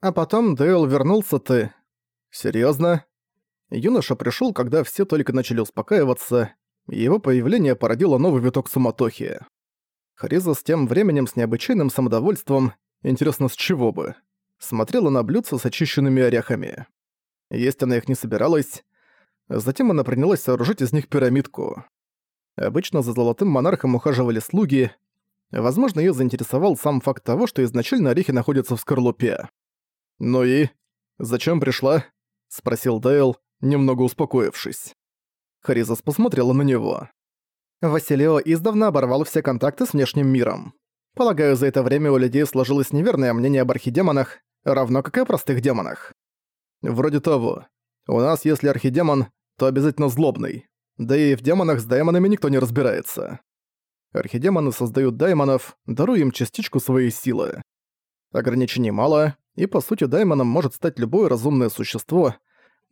А потом Дейл вернулся ты. Серьезно? Юноша пришел, когда все только начали успокаиваться, и его появление породило новый виток суматохи. Хриза с тем временем с необычайным самодовольством, интересно, с чего бы, смотрела на блюдца с очищенными орехами. Есть она их не собиралась. Затем она принялась сооружить из них пирамидку. Обычно за золотым монархом ухаживали слуги. Возможно, её заинтересовал сам факт того, что изначально орехи находятся в скорлупе. «Ну и? Зачем пришла?» — спросил Дейл, немного успокоившись. Харизас посмотрела на него. Василио издавна оборвал все контакты с внешним миром. Полагаю, за это время у людей сложилось неверное мнение об архидемонах, равно как и о простых демонах. Вроде того. У нас, если архидемон, то обязательно злобный. Да и в демонах с даймонами никто не разбирается. Архидемоны создают даймонов, даруя им частичку своей силы. Ограничений мало, и по сути даймоном может стать любое разумное существо,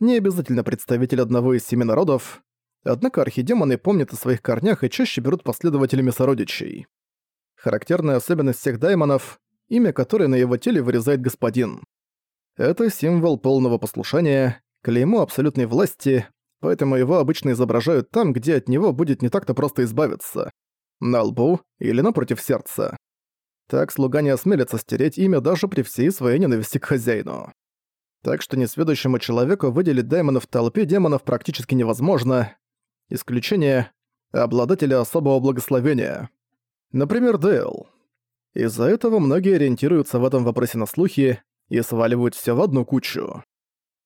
не обязательно представитель одного из семи народов, однако архидемоны помнят о своих корнях и чаще берут последователями сородичей. Характерная особенность всех даймонов — имя которое на его теле вырезает господин. Это символ полного послушания, клеймо абсолютной власти, поэтому его обычно изображают там, где от него будет не так-то просто избавиться. На лбу или напротив сердца. Так слуга не осмелится стереть имя даже при всей своей ненависти к хозяину. Так что несведущему человеку выделить даймона в толпе демонов практически невозможно. Исключение — обладатели особого благословения. Например, Дейл. Из-за этого многие ориентируются в этом вопросе на слухи и сваливают все в одну кучу.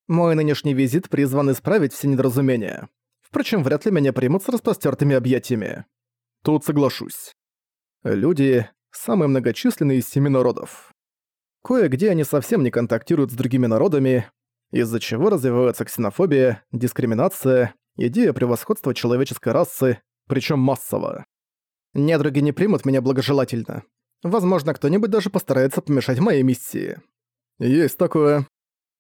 Мой нынешний визит призван исправить все недоразумения. Впрочем, вряд ли меня примут с распростёртыми объятиями. Тут соглашусь. Люди — самые многочисленные из семи народов. Кое-где они совсем не контактируют с другими народами, из-за чего развивается ксенофобия, дискриминация, идея превосходства человеческой расы, причем массово. Недруги не примут меня благожелательно. Возможно, кто-нибудь даже постарается помешать моей миссии. Есть такое.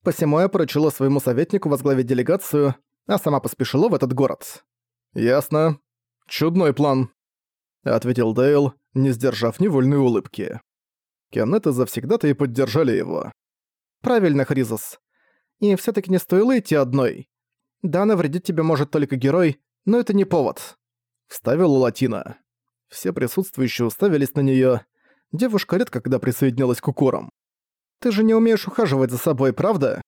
Посему я поручила своему советнику возглавить делегацию, а сама поспешила в этот город. «Ясно. Чудной план», — ответил Дейл, не сдержав невольной улыбки. Кеннеты завсегда-то и поддержали его. «Правильно, Хризос. И все таки не стоило идти одной. Да, навредить тебе может только герой, но это не повод», — вставила Латина. Все присутствующие уставились на нее. Девушка редко когда присоединилась к укорам. Ты же не умеешь ухаживать за собой, правда?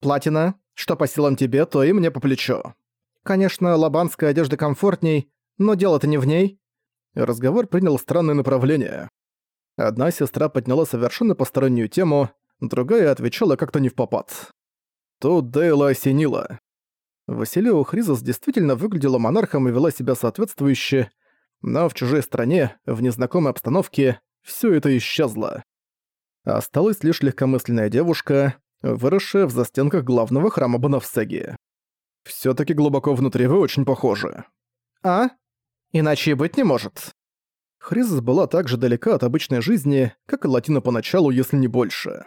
Платина, что по силам тебе, то и мне по плечу. Конечно, лабанская одежда комфортней, но дело-то не в ней. Разговор принял странное направление. Одна сестра подняла совершенно постороннюю тему, другая отвечала как-то не в попад. Тут Дейла осенила. Василио Хризос действительно выглядела монархом и вела себя соответствующе, но в чужой стране, в незнакомой обстановке, все это исчезло. Осталась лишь легкомысленная девушка, выросшая в застенках главного храма Банавсеги. все таки глубоко внутри вы очень похожи. А? Иначе и быть не может. Хризис была так же далека от обычной жизни, как и Латина поначалу, если не больше.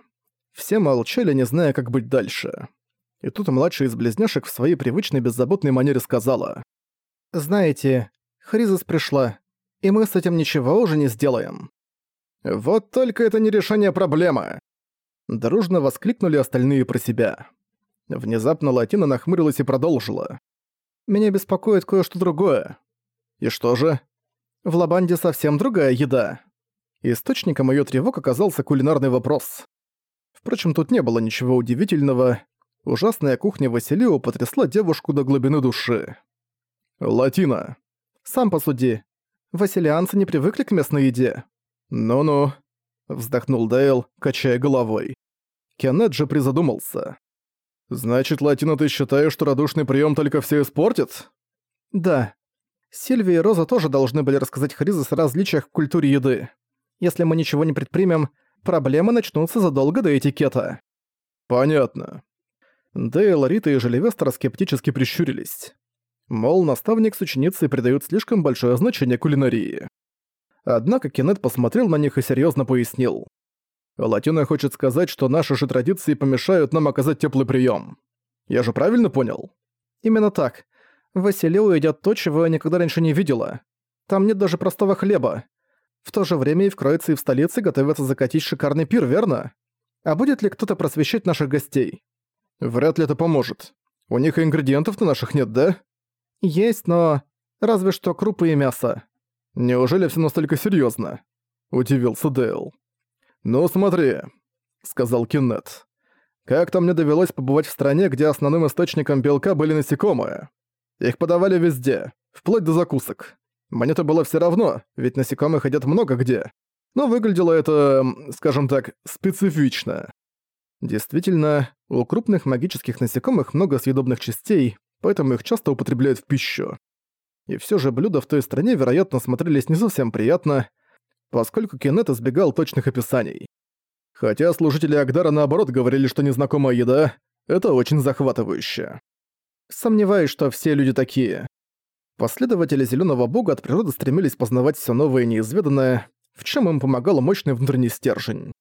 Все молчали, не зная, как быть дальше. И тут младшая из близняшек в своей привычной беззаботной манере сказала. «Знаете, Хризис пришла, и мы с этим ничего уже не сделаем. Вот только это не решение проблемы. Дружно воскликнули остальные про себя. Внезапно Латина нахмурилась и продолжила. «Меня беспокоит кое-что другое». «И что же?» «В Лабанде совсем другая еда». Источником её тревог оказался кулинарный вопрос. Впрочем, тут не было ничего удивительного. Ужасная кухня Василио потрясла девушку до глубины души. «Латина». «Сам посуди. Василианцы не привыкли к местной еде. «Ну-ну», — вздохнул Дейл, качая головой. Кеннет же призадумался. «Значит, Латина, ты считаешь, что радушный прием только все испортит?» «Да. Сильвия и Роза тоже должны были рассказать Хризис о различиях в культуре еды. Если мы ничего не предпримем, проблемы начнутся задолго до этикета». «Понятно». Дейл, Рита и Желевестер скептически прищурились. Мол, наставник с ученицей придают слишком большое значение кулинарии. Однако Кеннет посмотрел на них и серьезно пояснил. «Латина хочет сказать, что наши же традиции помешают нам оказать теплый прием. Я же правильно понял?» «Именно так. В Василиу едят то, чего я никогда раньше не видела. Там нет даже простого хлеба. В то же время и в Кроице, и в столице готовятся закатить шикарный пир, верно? А будет ли кто-то просвещать наших гостей? Вряд ли это поможет. У них ингредиентов-то наших нет, да? Есть, но... Разве что крупы и мясо. Неужели все настолько серьезно? Удивился Дейл. Ну смотри, сказал Кеннет. Как-то мне довелось побывать в стране, где основным источником белка были насекомые. Их подавали везде, вплоть до закусок. Мне-то было все равно, ведь насекомых едят много где. Но выглядело это, скажем так, специфично. Действительно, у крупных магических насекомых много съедобных частей, поэтому их часто употребляют в пищу. И все же блюда в той стране, вероятно, смотрелись не совсем приятно, поскольку Кеннет избегал точных описаний. Хотя служители Агдара наоборот говорили, что незнакомая еда — это очень захватывающе. Сомневаюсь, что все люди такие. Последователи Зелёного Бога от природы стремились познавать всё новое и неизведанное, в чём им помогал мощный внутренний стержень.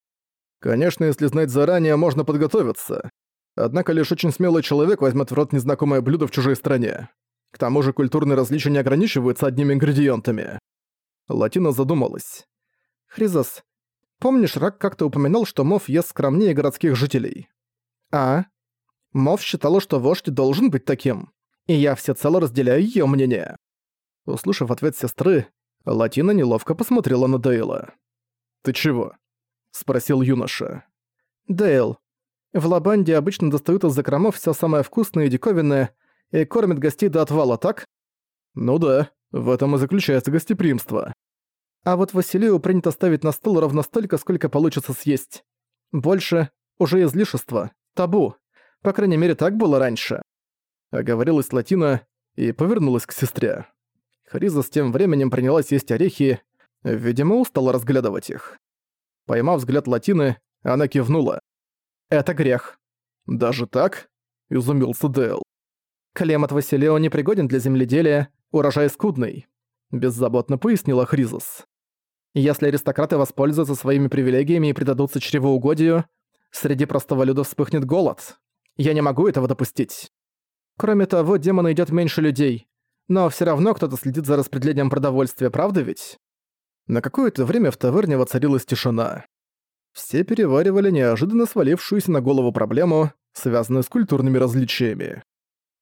Конечно, если знать заранее, можно подготовиться. Однако лишь очень смелый человек возьмет в рот незнакомое блюдо в чужой стране. К тому же культурные различия не ограничиваются одними ингредиентами. Латина задумалась. «Хризос, Помнишь, Рак как-то упоминал, что Мов ест скромнее городских жителей? А? Мов считала, что вождь должен быть таким. И я всецело разделяю её мнение. Услышав ответ сестры, Латина неловко посмотрела на Дейла. «Ты чего?» — спросил юноша. «Дейл, в Лабанде обычно достают из закромов всё самое вкусное и диковинное и кормят гостей до отвала, так?» «Ну да, в этом и заключается гостеприимство. А вот Василию принято ставить на стол ровно столько, сколько получится съесть. Больше — уже излишество, табу. По крайней мере, так было раньше. Оговорилась Латина и повернулась к сестре. Хриза с тем временем принялась есть орехи, видимо, устала разглядывать их. Поймав взгляд Латины, она кивнула. «Это грех». «Даже так?» — изумился Дэл. «Клемат Василео непригоден для земледелия, урожай скудный», — беззаботно пояснила Хризус. Если аристократы воспользуются своими привилегиями и предадутся чревоугодию, среди простого люда вспыхнет голод. Я не могу этого допустить. Кроме того, демона идет меньше людей. Но все равно кто-то следит за распределением продовольствия, правда ведь? На какое-то время в таверне воцарилась тишина. Все переваривали неожиданно свалившуюся на голову проблему, связанную с культурными различиями.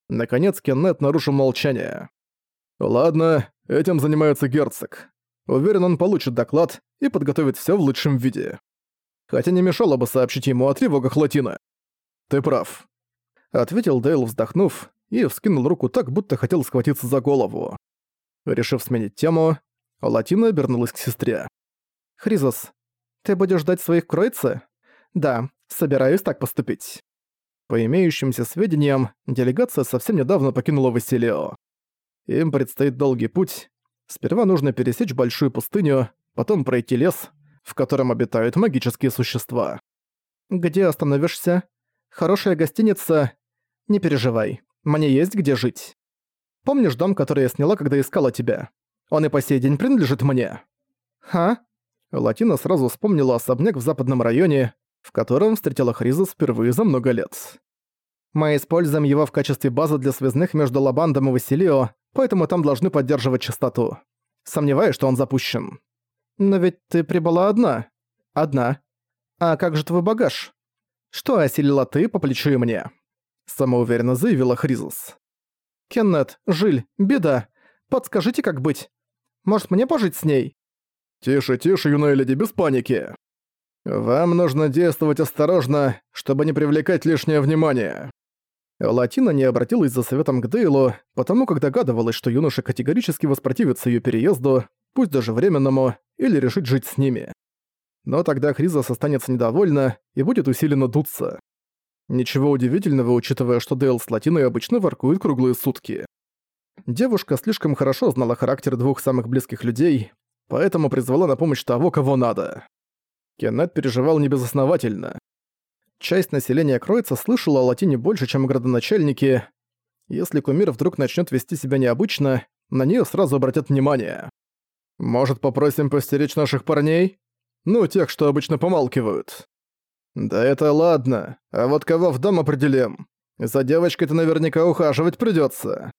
Наконец Кеннет нарушил молчание. «Ладно, этим занимается герцог. Уверен, он получит доклад и подготовит все в лучшем виде. Хотя не мешало бы сообщить ему о тревогах Латина. «Ты прав», — ответил Дейл, вздохнув, и вскинул руку так, будто хотел схватиться за голову. Решив сменить тему, Латина обернулась к сестре. «Хризос, ты будешь ждать своих кройцы?» «Да, собираюсь так поступить». По имеющимся сведениям, делегация совсем недавно покинула Василио. Им предстоит долгий путь, Сперва нужно пересечь большую пустыню, потом пройти лес, в котором обитают магические существа. Где остановишься? Хорошая гостиница? Не переживай, мне есть где жить. Помнишь дом, который я сняла, когда искала тебя? Он и по сей день принадлежит мне. Ха? Латина сразу вспомнила особняк в западном районе, в котором встретила Хризис впервые за много лет. Мы используем его в качестве базы для связных между Лабандом и Василио, поэтому там должны поддерживать чистоту. Сомневаюсь, что он запущен. Но ведь ты прибыла одна. Одна. А как же твой багаж? Что осилила ты по плечу и мне? Самоуверенно заявила Хризус. Кеннет, Жиль, беда. Подскажите, как быть? Может, мне пожить с ней? Тише, тише, юная леди, без паники. Вам нужно действовать осторожно, чтобы не привлекать лишнее внимание. Латина не обратилась за советом к Дейлу, потому как догадывалась, что юноша категорически воспротивится ее переезду, пусть даже временному, или решит жить с ними. Но тогда Хризас останется недовольна и будет усиленно дуться. Ничего удивительного, учитывая, что Дейл с Латиной обычно воркуют круглые сутки. Девушка слишком хорошо знала характер двух самых близких людей, поэтому призвала на помощь того, кого надо. Кеннет переживал небезосновательно. Часть населения Кроица слышала о латине больше, чем градоначальники. Если кумир вдруг начнет вести себя необычно, на нее сразу обратят внимание. Может, попросим постеречь наших парней? Ну, тех, что обычно помалкивают. Да это ладно, а вот кого в дом определим? За девочкой-то наверняка ухаживать придется.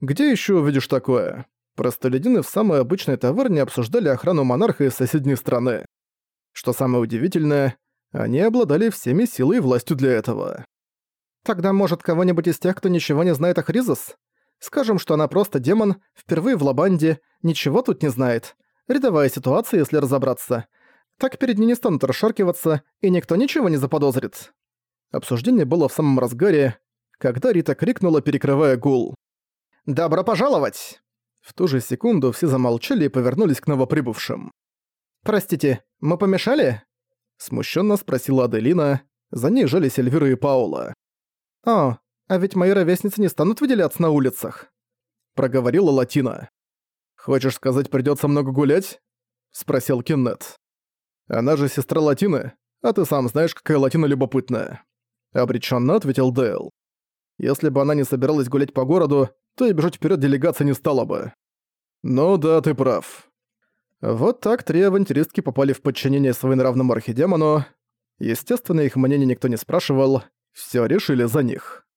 Где еще увидишь такое? Простолюдины в самой обычной таверне обсуждали охрану монарха из соседней страны. Что самое удивительное, Они обладали всеми силой и властью для этого. Тогда, может, кого-нибудь из тех, кто ничего не знает о Хризис? Скажем, что она просто демон, впервые в Лабанде, ничего тут не знает. Рядовая ситуация, если разобраться. Так перед ней не станут расшаркиваться, и никто ничего не заподозрит. Обсуждение было в самом разгаре, когда Рита крикнула, перекрывая гул. «Добро пожаловать!» В ту же секунду все замолчали и повернулись к новоприбывшим. «Простите, мы помешали?» Смущенно спросила Аделина. За ней жались Эльвира и Паула. «О, а ведь мои ровесницы не станут выделяться на улицах», проговорила Латина. «Хочешь сказать, придётся много гулять?» спросил Кеннет. «Она же сестра Латины, а ты сам знаешь, какая Латина любопытная», обречённо ответил Дейл. «Если бы она не собиралась гулять по городу, то и бежать вперед делегация не стала бы». «Ну да, ты прав». Вот так три авантюристки попали в подчинение своенравному архидемону. Естественно, их мнение никто не спрашивал, все решили за них.